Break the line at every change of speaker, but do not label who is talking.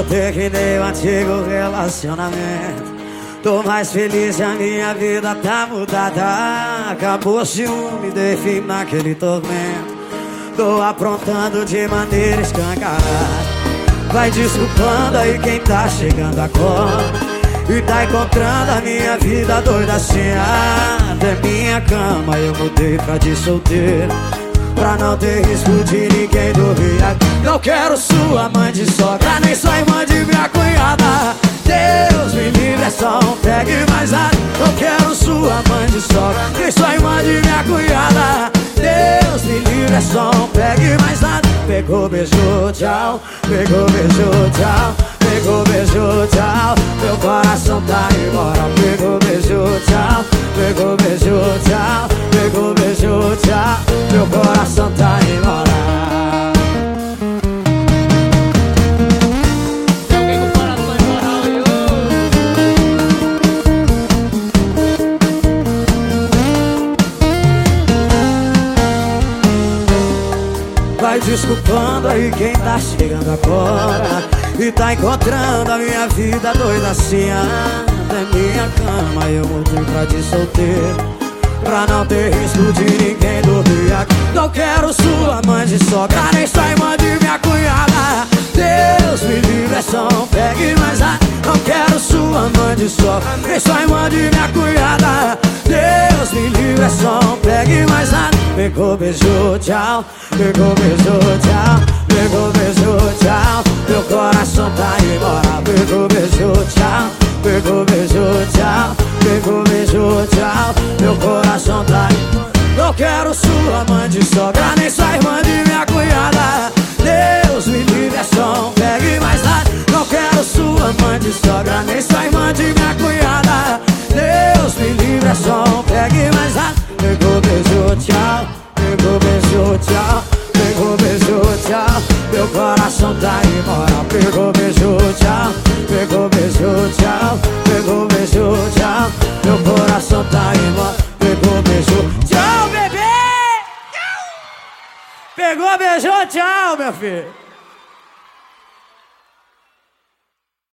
eu terminei o antigo relacionamento. Tô mais feliz e a minha vida tá mudada. Acabou o ciúme, dei fim naquele tormento. Tô aprontando de maneira escancarada. Vai desculpando aí quem tá chegando agora. E tá encontrando a minha vida doida assim. Até minha cama eu mudei pra de solteiro Pra não ter risco de ninguém aqui. Não quero sua mãe de sogra Nem sua irmã de minha cunhada. Deus me livre, é só um pegue mais nada Não quero sua mãe de sogra Nem sua irmã de minha cunhada. Deus me livre, é só um pegue mais nada Pegou, beijou, tchau. Pegou, beijou, tchau. Pegou, beijou, tchau. Meu coração tá embora. Pegou, beijou, tchau. Pegou, beijou, tchau. Pegou, beijou, Meu coração tá embora Vai desculpando aí quem tá chegando agora e tá encontrando a minha vida doida assim. Até minha cama eu mudei pra de solteiro Pra não ter risco de quero sua mãe de sogra Nem sua irmã de minha cunhada. Deus me livre, é só um pegue mais a Não quero sua mãe de sogra Nem sua irmã de minha cunhada. Deus me livre, é só um pegue mais a Pegou, beijou, tchau. Pegou, beijou, tchau. Pegou, beijou, tchau. Meu coração tá embora. Pegou, beijou, tchau. Pegou, beijou, tchau. Pegou, beijou, tchau. Meu coração tá embora. Não quero sua de sogra Nem sua irmã de minha cunhada. Deus me livre, é só um pegue mais nada Não quero sua mãe de sogra Nem sua irmã de minha cunhada. Deus me livre, é só um pegue mais nada Pegou, beijou, tchau. Pegou, beijou, tchau. Pegou, beijou, tchau. Meu coração tá embora. Pegou, beijou, beijou, tchau, meu filho